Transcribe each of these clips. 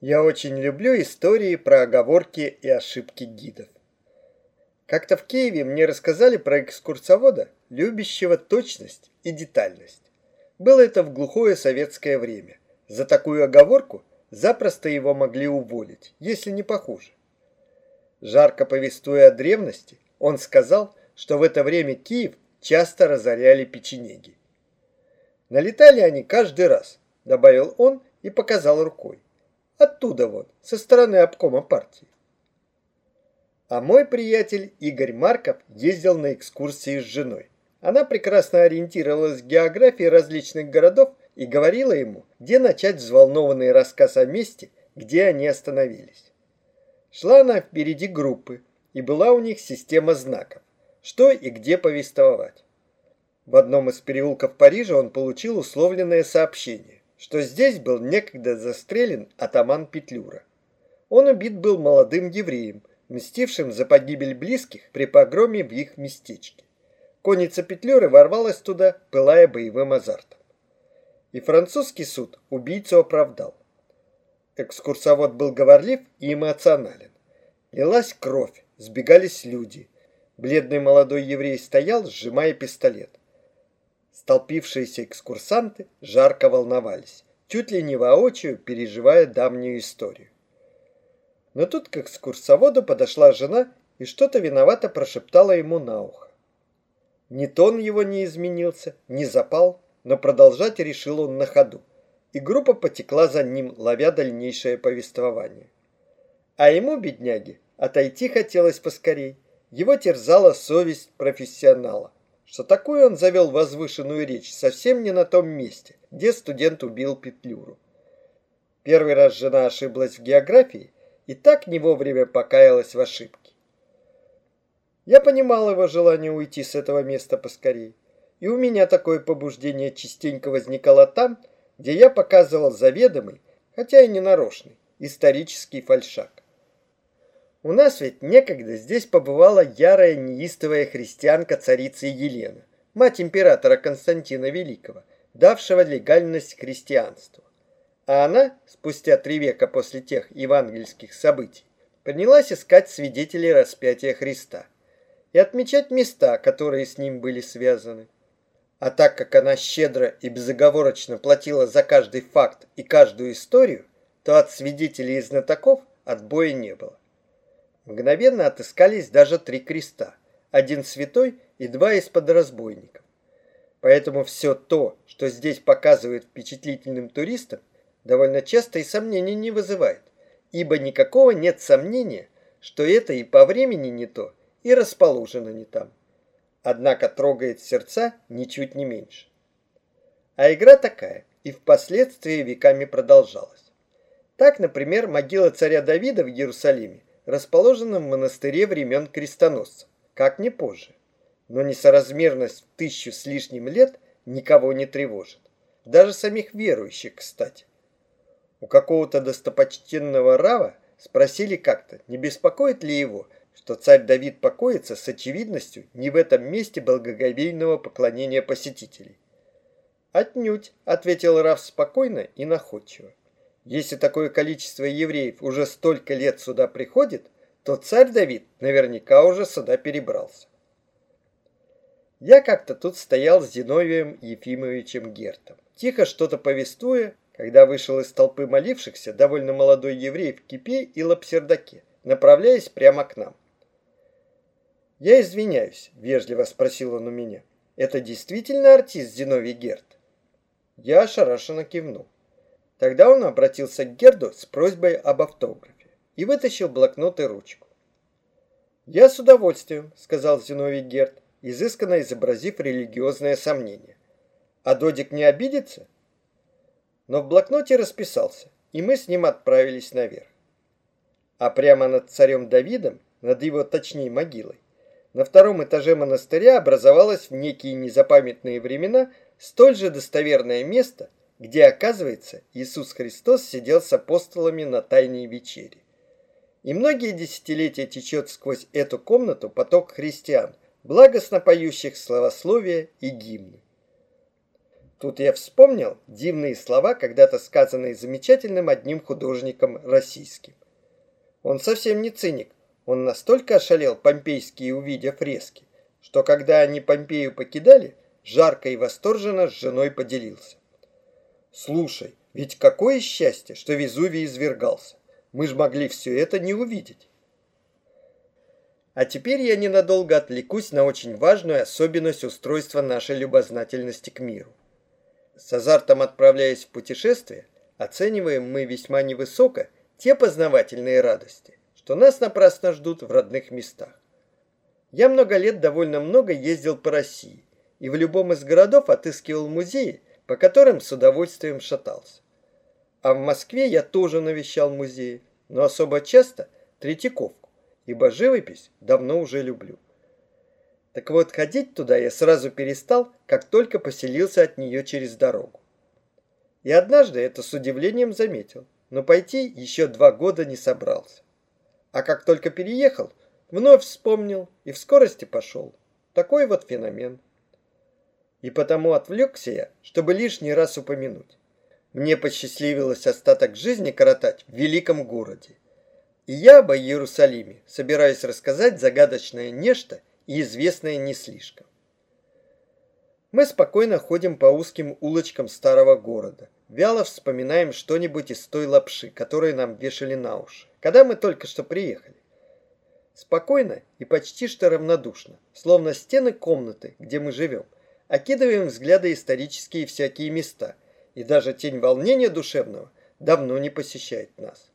Я очень люблю истории про оговорки и ошибки гидов. Как-то в Киеве мне рассказали про экскурсовода, любящего точность и детальность. Было это в глухое советское время. За такую оговорку запросто его могли уволить, если не похуже. Жарко повествуя о древности, он сказал, что в это время Киев часто разоряли печенеги. Налетали они каждый раз, добавил он и показал рукой. Оттуда вот, со стороны обкома партии. А мой приятель Игорь Марков ездил на экскурсии с женой. Она прекрасно ориентировалась в географии различных городов и говорила ему, где начать взволнованный рассказ о месте, где они остановились. Шла она впереди группы, и была у них система знаков, что и где повествовать. В одном из переулков Парижа он получил условленное сообщение что здесь был некогда застрелен атаман Петлюра. Он убит был молодым евреем, мстившим за погибель близких при погроме в их местечке. Конница Петлюры ворвалась туда, пылая боевым азартом. И французский суд убийцу оправдал. Экскурсовод был говорлив и эмоционален. Лилась кровь, сбегались люди. Бледный молодой еврей стоял, сжимая пистолет. Столпившиеся экскурсанты жарко волновались, чуть ли не воочию переживая давнюю историю. Но тут к экскурсоводу подошла жена и что-то виновато прошептала ему на ухо. Ни тон его не изменился, ни запал, но продолжать решил он на ходу, и группа потекла за ним, ловя дальнейшее повествование. А ему, бедняге, отойти хотелось поскорей. Его терзала совесть профессионала что такую он завел возвышенную речь совсем не на том месте, где студент убил Петлюру. Первый раз жена ошиблась в географии и так не вовремя покаялась в ошибке. Я понимал его желание уйти с этого места поскорей, и у меня такое побуждение частенько возникало там, где я показывал заведомый, хотя и ненарочный, исторический фальшак. У нас ведь некогда здесь побывала ярая неистовая христианка царица Елена, мать императора Константина Великого, давшего легальность христианству. А она, спустя три века после тех евангельских событий, принялась искать свидетелей распятия Христа и отмечать места, которые с ним были связаны. А так как она щедро и безоговорочно платила за каждый факт и каждую историю, то от свидетелей и знатоков отбоя не было. Мгновенно отыскались даже три креста, один святой и два из-под разбойников. Поэтому все то, что здесь показывают впечатлительным туристам, довольно часто и сомнений не вызывает, ибо никакого нет сомнения, что это и по времени не то, и расположено не там. Однако трогает сердца ничуть не меньше. А игра такая и впоследствии веками продолжалась. Так, например, могила царя Давида в Иерусалиме расположенном в монастыре времен крестоносцев, как не позже. Но несоразмерность в тысячу с лишним лет никого не тревожит. Даже самих верующих, кстати. У какого-то достопочтенного Рава спросили как-то, не беспокоит ли его, что царь Давид покоится с очевидностью не в этом месте благоговейного поклонения посетителей. «Отнюдь», — ответил Рав спокойно и находчиво. Если такое количество евреев уже столько лет сюда приходит, то царь Давид наверняка уже сюда перебрался. Я как-то тут стоял с Зиновием Ефимовичем Гертом, тихо что-то повествуя, когда вышел из толпы молившихся довольно молодой еврей в кипе и лапсердаке, направляясь прямо к нам. «Я извиняюсь», — вежливо спросил он у меня. «Это действительно артист Зиновий Герт?» Я ошарашенно кивнул. Тогда он обратился к Герду с просьбой об автографе и вытащил блокнот и ручку. «Я с удовольствием», — сказал Зиновий Герд, изысканно изобразив религиозное сомнение. «А Додик не обидится?» Но в блокноте расписался, и мы с ним отправились наверх. А прямо над царем Давидом, над его точней могилой, на втором этаже монастыря образовалось в некие незапамятные времена столь же достоверное место, где, оказывается, Иисус Христос сидел с апостолами на Тайной вечере. И многие десятилетия течет сквозь эту комнату поток христиан, благостно поющих славословия и гимны. Тут я вспомнил дивные слова, когда-то сказанные замечательным одним художником российским. Он совсем не циник. Он настолько ошалел помпейские, увидев фрески, что когда они Помпею покидали, жарко и восторженно с женой поделился. Слушай, ведь какое счастье, что Везувий извергался. Мы ж могли все это не увидеть. А теперь я ненадолго отвлекусь на очень важную особенность устройства нашей любознательности к миру. С азартом отправляясь в путешествие, оцениваем мы весьма невысоко те познавательные радости, что нас напрасно ждут в родных местах. Я много лет довольно много ездил по России и в любом из городов отыскивал музеи, по которым с удовольствием шатался. А в Москве я тоже навещал музеи, но особо часто Третьяковку, ибо живопись давно уже люблю. Так вот, ходить туда я сразу перестал, как только поселился от нее через дорогу. И однажды это с удивлением заметил, но пойти еще два года не собрался. А как только переехал, вновь вспомнил и в скорости пошел. Такой вот феномен. И потому отвлекся я, чтобы лишний раз упомянуть. Мне посчастливилось остаток жизни коротать в великом городе. И я об Иерусалиме собираюсь рассказать загадочное нечто и известное не слишком. Мы спокойно ходим по узким улочкам старого города. Вяло вспоминаем что-нибудь из той лапши, которую нам вешали на уши, когда мы только что приехали. Спокойно и почти что равнодушно, словно стены комнаты, где мы живем, окидываем взгляды исторические всякие места – и даже тень волнения душевного давно не посещает нас.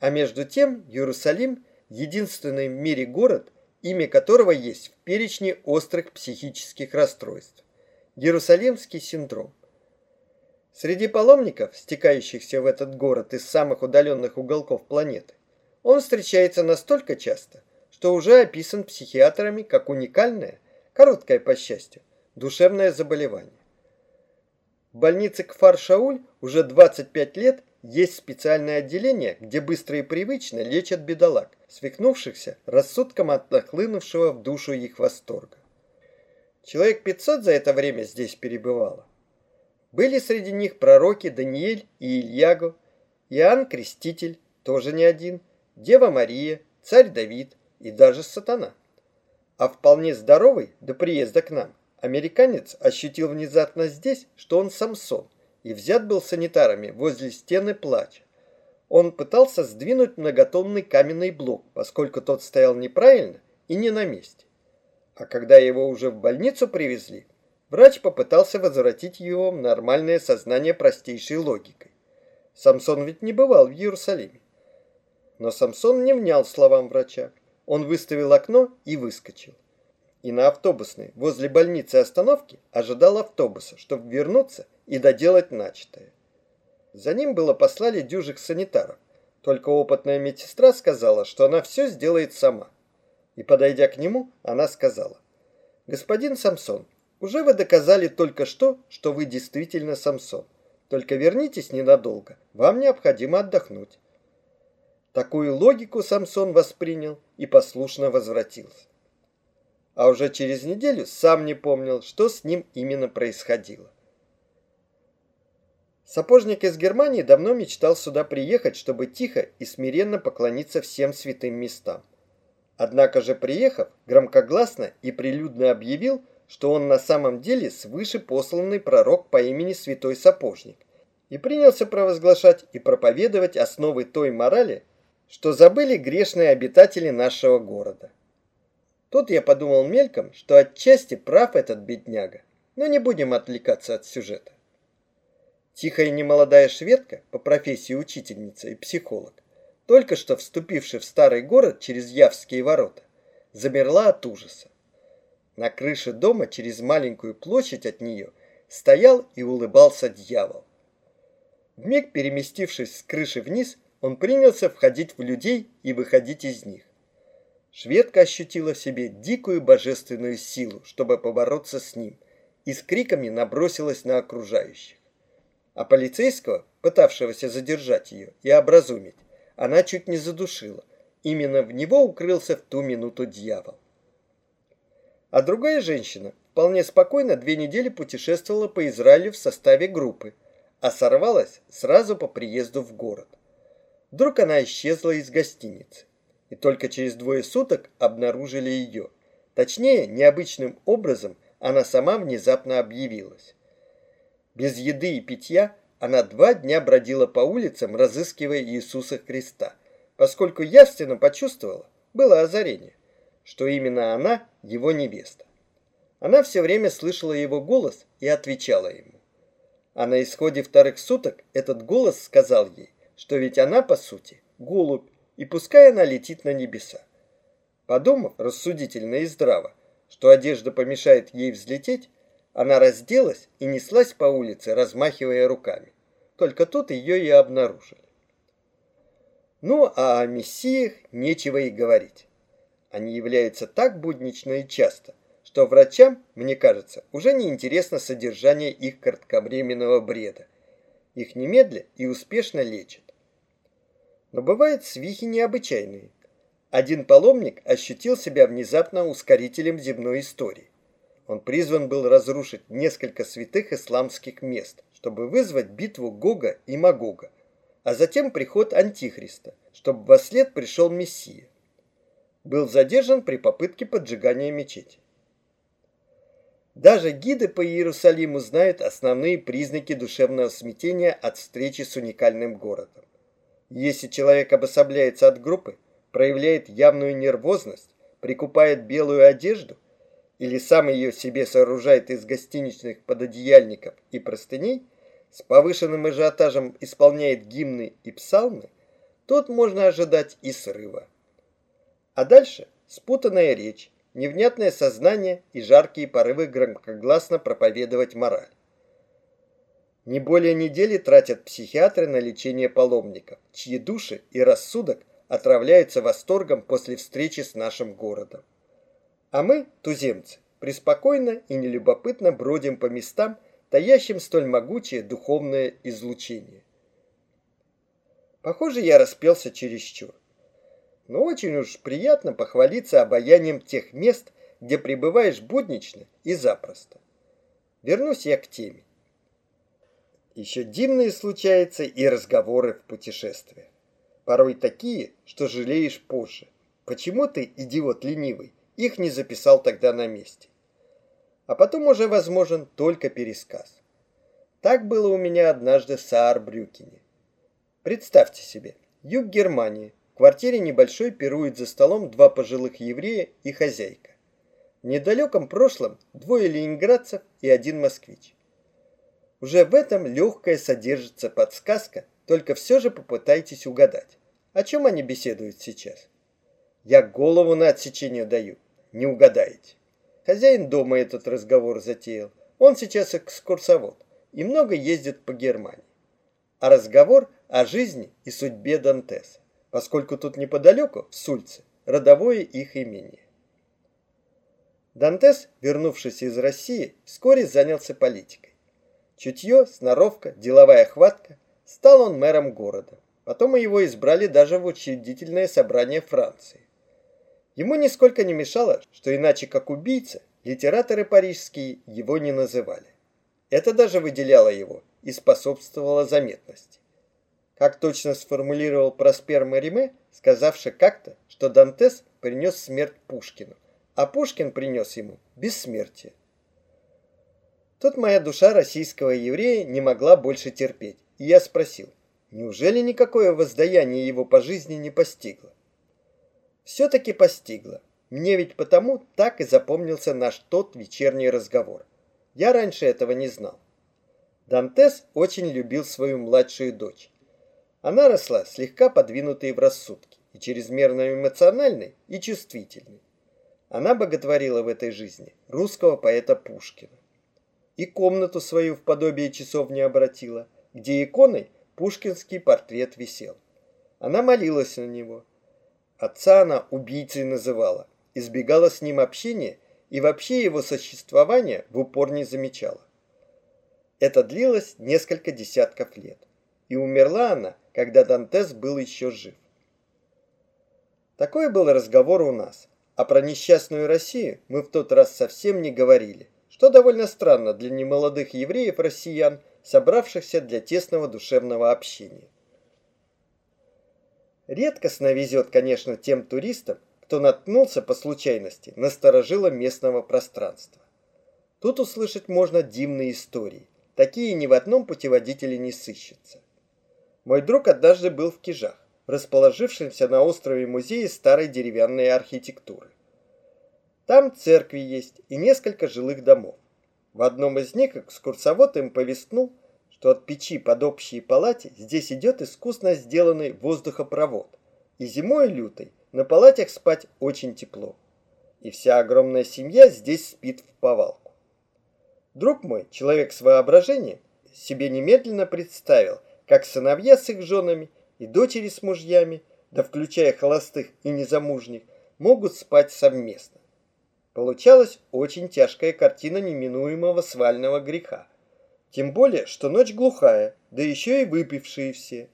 А между тем Иерусалим – единственный в мире город, имя которого есть в перечне острых психических расстройств. Иерусалимский синдром. Среди паломников, стекающихся в этот город из самых удаленных уголков планеты, он встречается настолько часто, что уже описан психиатрами как уникальное, короткое по счастью, душевное заболевание. В больнице Кфар-Шауль уже 25 лет есть специальное отделение, где быстро и привычно лечат бедолаг, свихнувшихся рассудком от нахлынувшего в душу их восторга. Человек 500 за это время здесь перебывало. Были среди них пророки Даниэль и Ильягу, Иоанн Креститель, тоже не один, Дева Мария, царь Давид и даже сатана. А вполне здоровый до приезда к нам Американец ощутил внезапно здесь, что он Самсон, и взят был санитарами возле стены плача. Он пытался сдвинуть многотонный каменный блок, поскольку тот стоял неправильно и не на месте. А когда его уже в больницу привезли, врач попытался возвратить его в нормальное сознание простейшей логикой. Самсон ведь не бывал в Иерусалиме. Но Самсон не внял словам врача. Он выставил окно и выскочил и на автобусной возле больницы остановки ожидал автобуса, чтобы вернуться и доделать начатое. За ним было послали дюжих санитаров, только опытная медсестра сказала, что она все сделает сама. И, подойдя к нему, она сказала, «Господин Самсон, уже вы доказали только что, что вы действительно Самсон. Только вернитесь ненадолго, вам необходимо отдохнуть». Такую логику Самсон воспринял и послушно возвратился а уже через неделю сам не помнил, что с ним именно происходило. Сапожник из Германии давно мечтал сюда приехать, чтобы тихо и смиренно поклониться всем святым местам. Однако же приехав, громкогласно и прилюдно объявил, что он на самом деле свыше посланный пророк по имени Святой Сапожник, и принялся провозглашать и проповедовать основы той морали, что забыли грешные обитатели нашего города. Тут я подумал мельком, что отчасти прав этот бедняга, но не будем отвлекаться от сюжета. Тихая немолодая шведка, по профессии учительница и психолог, только что вступившая в старый город через Явские ворота, замерла от ужаса. На крыше дома через маленькую площадь от нее стоял и улыбался дьявол. Вмиг переместившись с крыши вниз, он принялся входить в людей и выходить из них. Шведка ощутила в себе дикую божественную силу, чтобы побороться с ним, и с криками набросилась на окружающих. А полицейского, пытавшегося задержать ее и образумить, она чуть не задушила. Именно в него укрылся в ту минуту дьявол. А другая женщина, вполне спокойно две недели путешествовала по Израилю в составе группы, а сорвалась сразу по приезду в город. Вдруг она исчезла из гостиницы, и только через двое суток обнаружили ее. Точнее, необычным образом она сама внезапно объявилась. Без еды и питья она два дня бродила по улицам, разыскивая Иисуса Христа, поскольку явственно почувствовала, было озарение, что именно она его невеста. Она все время слышала его голос и отвечала ему. А на исходе вторых суток этот голос сказал ей, что ведь она, по сути, голубь, и пускай она летит на небеса. Подумав рассудительно и здраво, что одежда помешает ей взлететь, она разделась и неслась по улице, размахивая руками. Только тут ее и обнаружили. Ну, а о мессиях нечего и говорить. Они являются так буднично и часто, что врачам, мне кажется, уже не интересно содержание их кратковременного бреда. Их немедля и успешно лечат. Но бывают свихи необычайные. Один паломник ощутил себя внезапно ускорителем земной истории. Он призван был разрушить несколько святых исламских мест, чтобы вызвать битву Гога и Магога, а затем приход Антихриста, чтобы во след пришел Мессия. Был задержан при попытке поджигания мечети. Даже гиды по Иерусалиму знают основные признаки душевного смятения от встречи с уникальным городом. Если человек обособляется от группы, проявляет явную нервозность, прикупает белую одежду – или сам ее себе сооружает из гостиничных пододеяльников и простыней, с повышенным ажиотажем исполняет гимны и псалмы, тут можно ожидать и срыва. А дальше спутанная речь, невнятное сознание и жаркие порывы громкогласно проповедовать мораль. Не более недели тратят психиатры на лечение паломников, чьи души и рассудок отравляются восторгом после встречи с нашим городом. А мы, туземцы, преспокойно и нелюбопытно бродим по местам, таящим столь могучее духовное излучение. Похоже, я распелся чересчур. Но очень уж приятно похвалиться обаянием тех мест, где пребываешь буднично и запросто. Вернусь я к теме. Еще дивные случаются и разговоры в путешествиях. Порой такие, что жалеешь позже. Почему ты, идиот ленивый, их не записал тогда на месте. А потом уже возможен только пересказ. Так было у меня однажды в Саарбрюкене. Представьте себе, юг Германии, в квартире небольшой пируют за столом два пожилых еврея и хозяйка. В недалеком прошлом двое ленинградцев и один москвич. Уже в этом легкая содержится подсказка, только все же попытайтесь угадать, о чем они беседуют сейчас. Я голову на отсечение даю не угадаете. Хозяин дома этот разговор затеял. Он сейчас экскурсовод и много ездит по Германии. А разговор о жизни и судьбе Дантеса, поскольку тут неподалеку, в Сульце, родовое их имение. Дантес, вернувшись из России, вскоре занялся политикой. Чутье, сноровка, деловая хватка, стал он мэром города. Потом его избрали даже в учредительное собрание Франции. Ему нисколько не мешало, что иначе как убийца литераторы парижские его не называли. Это даже выделяло его и способствовало заметности. Как точно сформулировал Проспер Мариме, сказавший как-то, что Дантес принес смерть Пушкину, а Пушкин принес ему бессмертие. Тут моя душа российского еврея не могла больше терпеть, и я спросил, неужели никакое воздаяние его по жизни не постигло? все-таки постигла. Мне ведь потому так и запомнился наш тот вечерний разговор. Я раньше этого не знал. Дантес очень любил свою младшую дочь. Она росла слегка подвинутой в рассудке, и чрезмерно эмоциональной, и чувствительной. Она боготворила в этой жизни русского поэта Пушкина. И комнату свою в подобие часовни обратила, где иконой пушкинский портрет висел. Она молилась на него, Отца она убийцей называла, избегала с ним общения и вообще его существования в упор не замечала. Это длилось несколько десятков лет, и умерла она, когда Дантес был еще жив. Такой был разговор у нас, а про несчастную Россию мы в тот раз совсем не говорили, что довольно странно для немолодых евреев-россиян, собравшихся для тесного душевного общения. Редкостно везет, конечно, тем туристам, кто наткнулся по случайности на старожила местного пространства. Тут услышать можно дивные истории. Такие ни в одном путеводителе не сыщется. Мой друг однажды был в Кижах, расположившемся на острове музее старой деревянной архитектуры. Там церкви есть и несколько жилых домов. В одном из них экскурсовод им повестнул, что от печи под общей палате здесь идет искусно сделанный воздухопровод, и зимой лютой на палатях спать очень тепло. И вся огромная семья здесь спит в повалку. Друг мой, человек с воображением, себе немедленно представил, как сыновья с их женами и дочери с мужьями, да включая холостых и незамужних, могут спать совместно. Получалась очень тяжкая картина неминуемого свального греха. Тем более, что ночь глухая, да еще и выпившие все.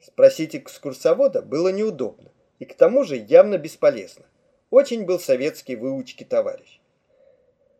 Спросить экскурсовода было неудобно и к тому же явно бесполезно. Очень был советский выучки товарищ.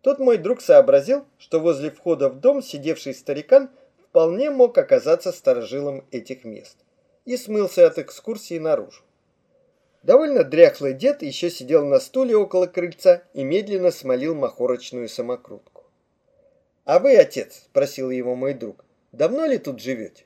Тут мой друг сообразил, что возле входа в дом сидевший старикан вполне мог оказаться сторожилом этих мест, и смылся от экскурсии наружу. Довольно дряхлый дед еще сидел на стуле около крыльца и медленно смолил махорочную самокрутку. «А вы, отец?» – спросил его мой друг. «Давно ли тут живете?»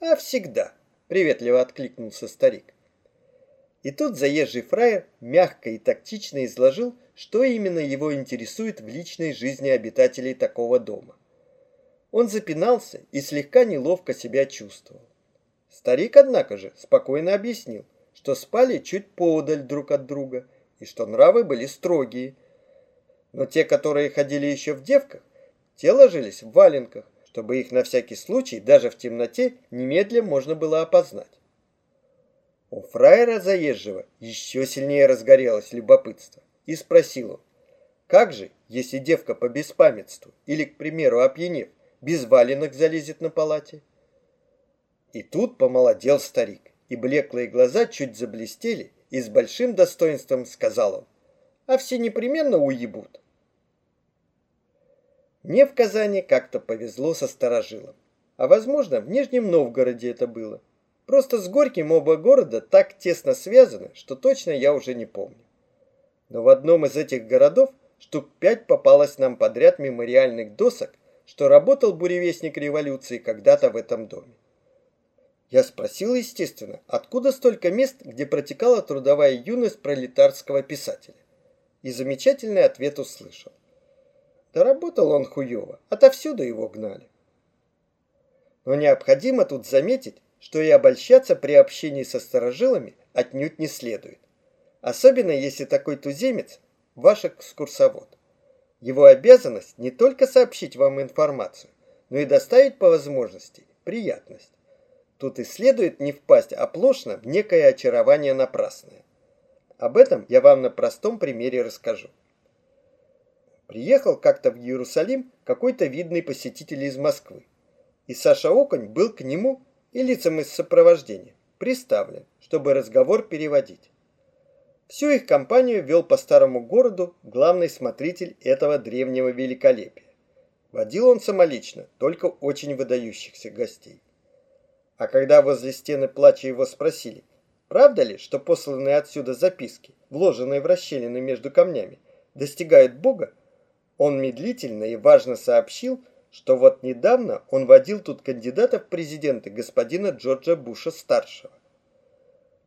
«А всегда», – приветливо откликнулся старик. И тут заезжий фраер мягко и тактично изложил, что именно его интересует в личной жизни обитателей такого дома. Он запинался и слегка неловко себя чувствовал. Старик, однако же, спокойно объяснил, что спали чуть поодаль друг от друга и что нравы были строгие. Но те, которые ходили еще в девках, те ложились в валенках, чтобы их на всякий случай, даже в темноте, немедленно можно было опознать. У фраера заезжего еще сильнее разгорелось любопытство, и спросил он, как же, если девка по беспамятству или, к примеру, опьянев, без валенок залезет на палате? И тут помолодел старик, и блеклые глаза чуть заблестели, и с большим достоинством сказал он, а все непременно уебут. Мне в Казани как-то повезло со старожилом. А возможно, в Нижнем Новгороде это было. Просто с Горьким оба города так тесно связаны, что точно я уже не помню. Но в одном из этих городов штук пять попалось нам подряд мемориальных досок, что работал буревестник революции когда-то в этом доме. Я спросил, естественно, откуда столько мест, где протекала трудовая юность пролетарского писателя. И замечательный ответ услышал. Да работал он хуёво, отовсюду его гнали. Но необходимо тут заметить, что и обольщаться при общении со старожилами отнюдь не следует. Особенно если такой туземец – ваш экскурсовод. Его обязанность не только сообщить вам информацию, но и доставить по возможности приятность. Тут и следует не впасть оплошно в некое очарование напрасное. Об этом я вам на простом примере расскажу. Приехал как-то в Иерусалим какой-то видный посетитель из Москвы. И Саша Оконь был к нему и лицам из сопровождения приставлен, чтобы разговор переводить. Всю их компанию вел по старому городу главный смотритель этого древнего великолепия. Водил он самолично, только очень выдающихся гостей. А когда возле стены плача его спросили, правда ли, что посланные отсюда записки, вложенные в расщелины между камнями, достигают Бога, он медлительно и важно сообщил, что вот недавно он водил тут кандидата в президенты господина Джорджа Буша-старшего.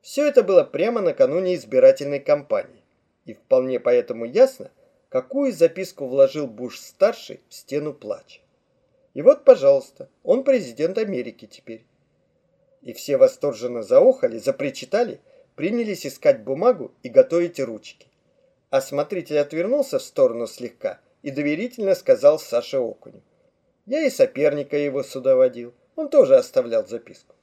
Все это было прямо накануне избирательной кампании, и вполне поэтому ясно, какую записку вложил Буш-старший в стену плача. И вот, пожалуйста, он президент Америки теперь. И все восторженно заохали, запричитали, принялись искать бумагу и готовить ручки. А смотритель отвернулся в сторону слегка – и доверительно сказал Саше Окуню. Я и соперника его сюда водил, он тоже оставлял записку.